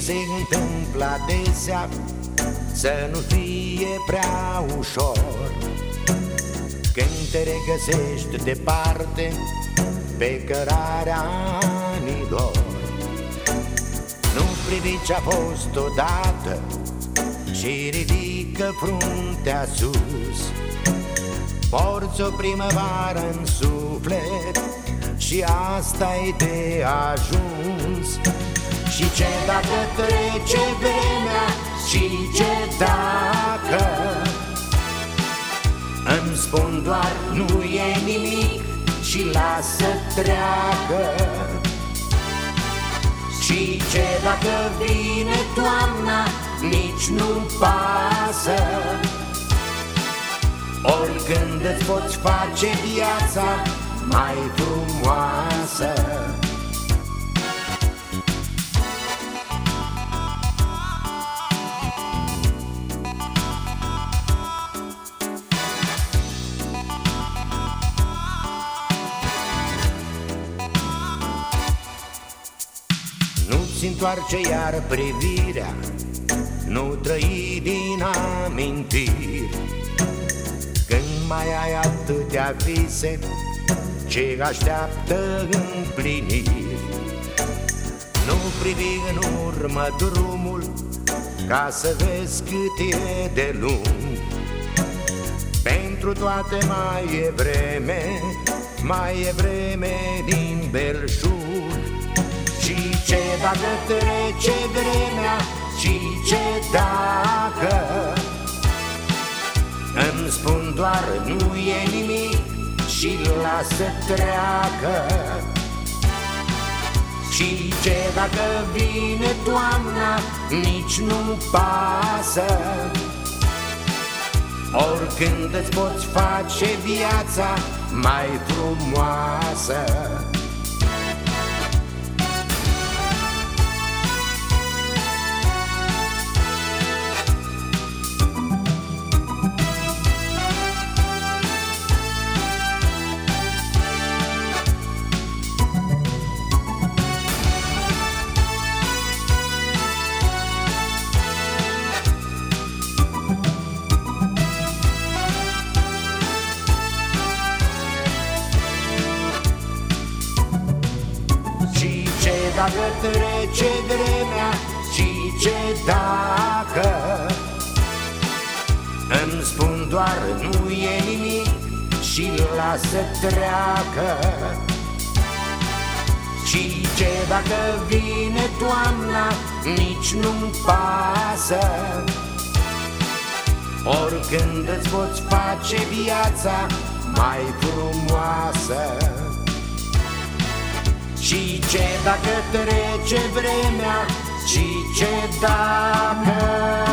că se întâmplă adesea Să nu fie prea ușor. Când te regăsești departe Pe cărarea anilor Nu privi ce-a fost odată Și ridică fruntea sus. Porți o primăvară în suflet Și asta e de ajuns Și ce dacă trece vremea? Și ce dacă? Îmi spun doar nu e nimic Și lasă treacă Și ce dacă vine toamna Nici nu pasă. Oricând îți poți face viața mai frumoasă întoarce iar privirea. Nu trăi din amintiri. Când mai ai atâtea vise Ce așteaptă împliniri? Nu privi în urmă drumul Ca să vezi cât e de lung. Pentru toate mai e vreme Mai e vreme din belșug. Și ce dacă trece vremea Și ce dacă? Îmi spun doar nu e nimic Și lasă treacă. Și ce dacă vine toamna Nici nu pasă. Oricând îți poți face viața mai frumoasă dacă trece vremea Și ce dacă? Îmi spun doar nu e nimic Și lasă treacă. Și ce dacă vine toamna Nici nu-mi pasă. Oricând îți poți face viața mai frumoasă și ce dacă trece vremea? Și ce dacă